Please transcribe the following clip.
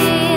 see